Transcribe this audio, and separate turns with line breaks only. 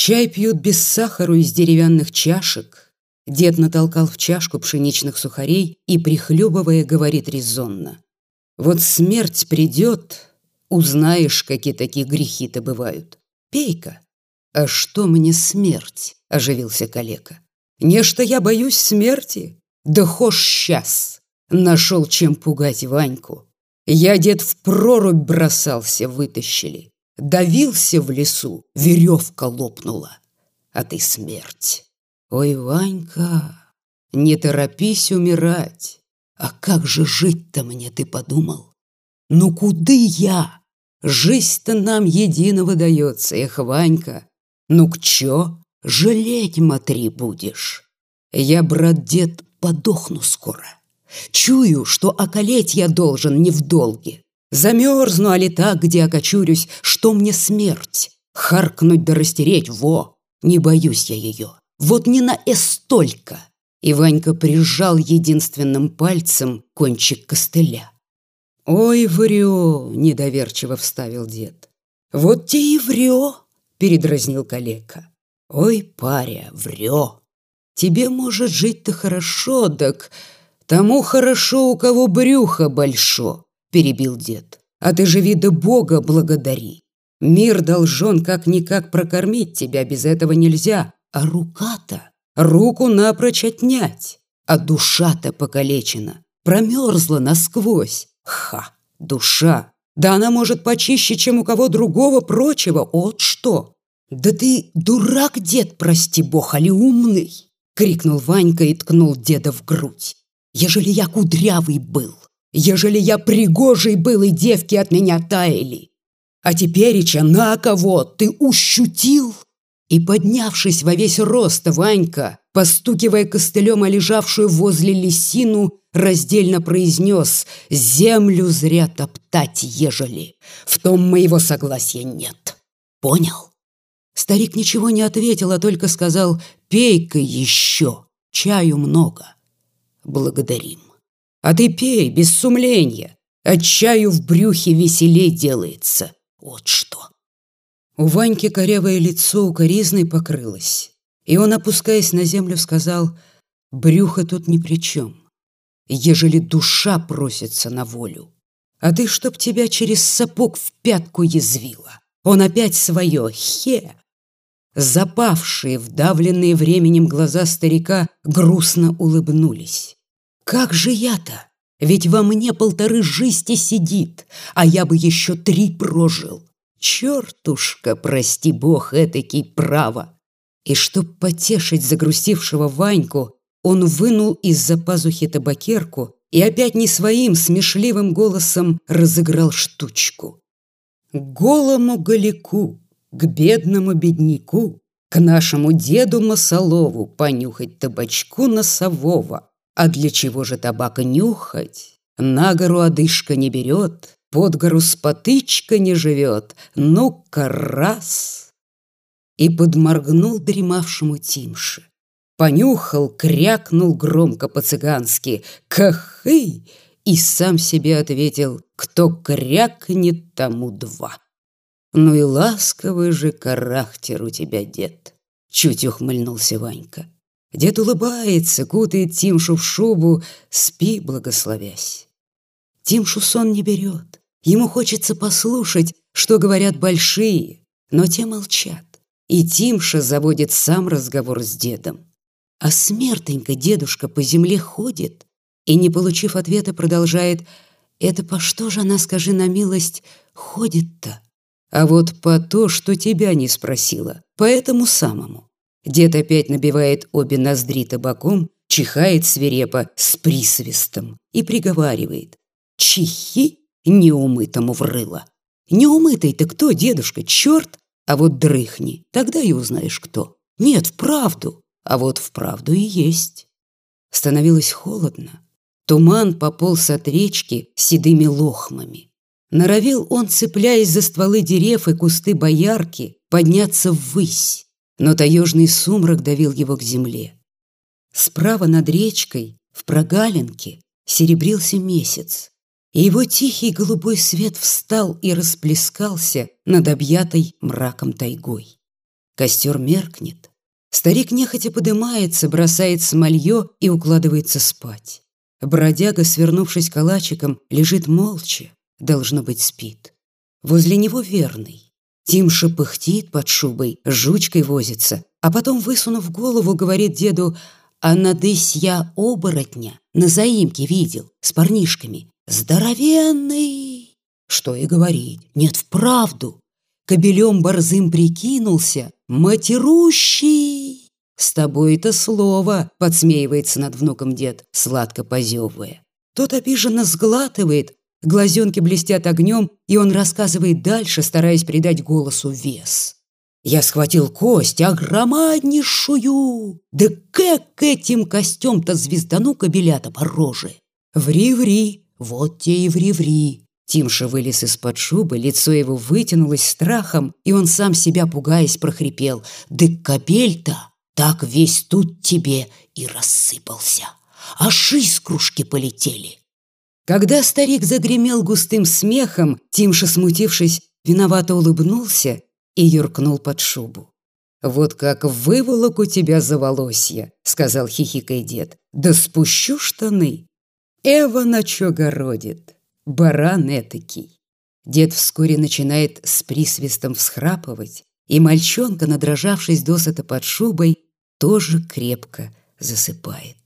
Чай пьют без сахара из деревянных чашек. Дед натолкал в чашку пшеничных сухарей и, прихлебывая, говорит резонно. Вот смерть придет, узнаешь, какие такие грехи-то бывают. Пей-ка. А что мне смерть? Оживился калека. Нечто я боюсь смерти. Да хошь сейчас. Нашел чем пугать Ваньку. Я, дед, в прорубь бросался, вытащили. Давился в лесу, веревка лопнула. А ты смерть. Ой, Ванька, не торопись умирать. А как же жить-то мне, ты подумал? Ну куда я? Жизнь-то нам единого дается, эх, Ванька. Ну к чё? Жалеть, матри, будешь. Я, брат-дед, подохну скоро. Чую, что околеть я должен не в долге. Замерзну, а ли так, где окочурюсь, что мне смерть? Харкнуть да растереть, во! Не боюсь я ее. Вот не на эстолько. И Ванька прижал единственным пальцем кончик костыля. «Ой, врё!» — недоверчиво вставил дед. «Вот те и врё!» — передразнил калека. «Ой, паря, врё! Тебе, может, жить-то хорошо, так тому хорошо, у кого брюхо большо!» — перебил дед. «А ты живи да Бога благодари! Мир должен как-никак прокормить тебя, без этого нельзя, а рука-то руку напрочь отнять. А душа-то покалечена, промерзла насквозь. Ха, душа. Да она может почище, чем у кого другого прочего. Вот что. Да ты дурак, дед, прости бог, али умный? Крикнул Ванька и ткнул деда в грудь. Ежели я кудрявый был, ежели я пригожий был, и девки от меня таяли. А тепереча на кого ты ущутил? И, поднявшись во весь рост, Ванька, постукивая костылем о лежавшую возле лисину, раздельно произнес «Землю зря топтать, ежели. В том моего согласия нет. Понял?» Старик ничего не ответил, а только сказал «Пей-ка еще, чаю много». «Благодарим. А ты пей, без сумления. От чаю в брюхе веселей делается. Вот что». У Ваньки корявое лицо укоризной покрылось, и он, опускаясь на землю, сказал, «Брюхо тут ни при чем, ежели душа просится на волю. А ты, чтоб тебя через сапог в пятку язвила, он опять свое, хе!» Запавшие, вдавленные временем глаза старика грустно улыбнулись. «Как же я-то? Ведь во мне полторы жизни сидит, а я бы еще три прожил. Чертушка, прости бог, этакий право. И чтоб потешить загрустившего Ваньку, он вынул из-за пазухи табакерку и опять не своим смешливым голосом разыграл штучку. Голому голяку, к бедному бедняку, к нашему деду Масолову понюхать табачку носового. А для чего же табака нюхать? На гору одышка не берет, под гору с потычка не живет, ну-ка раз. И подморгнул дремавшему Тимше. Понюхал, крякнул громко по-цыгански «Кахы!» и сам себе ответил «Кто крякнет, тому два». «Ну и ласковый же характер у тебя, дед!» Чуть ухмыльнулся Ванька. Дед улыбается, кутает Тимшу в шубу, спи, благословясь. Тимшу сон не берет. Ему хочется послушать, что говорят большие, но те молчат. И Тимша заводит сам разговор с дедом. А смертенько дедушка по земле ходит и, не получив ответа, продолжает «Это по что же она, скажи на милость, ходит-то?» А вот по то, что тебя не спросила, по этому самому. Дед опять набивает обе ноздри табаком, чихает свирепо с присвистом и приговаривает «Чихи неумытому врыло. Неумытый-то кто, дедушка, черт? А вот дрыхни, тогда и узнаешь, кто. Нет, вправду, а вот вправду и есть. Становилось холодно. Туман пополз от речки седыми лохмами. Норовил он, цепляясь за стволы дерев и кусты боярки, подняться ввысь, но таежный сумрак давил его к земле. Справа над речкой, в прогалинке, серебрился месяц и его тихий голубой свет встал и расплескался над объятой мраком тайгой. Костер меркнет. Старик нехотя подымается, бросает смолье и укладывается спать. Бродяга, свернувшись калачиком, лежит молча, должно быть, спит. Возле него верный. Тимша пыхтит под шубой, жучкой возится, а потом, высунув голову, говорит деду, «А надысь я оборотня на заимке видел, с парнишками. Здоровенный!» Что и говорить, нет, вправду. Кобелем борзым прикинулся, матерущий. «С тобой-то слово!» — подсмеивается над внуком дед, сладко позевывая. Тот обиженно сглатывает, глазенки блестят огнем, и он рассказывает дальше, стараясь придать голосу вес. Я схватил кость огромаднейшую. Да как этим костем-то звездану кобелята по роже? Ври-ври, вот те и ври-ври. Тимша вылез из-под шубы, лицо его вытянулось страхом, и он сам себя пугаясь прохрипел. «Да кобель-то так весь тут тебе и рассыпался, аж искрушки полетели. Когда старик загремел густым смехом, Тимша, смутившись, виновато улыбнулся и юркнул под шубу. «Вот как выволок у тебя за волосья», — сказал хихикой дед. «Да спущу штаны». Эва на чё городит, баран этакий. Дед вскоре начинает с присвистом всхрапывать, и мальчонка, надрожавшись досыта под шубой, тоже крепко засыпает.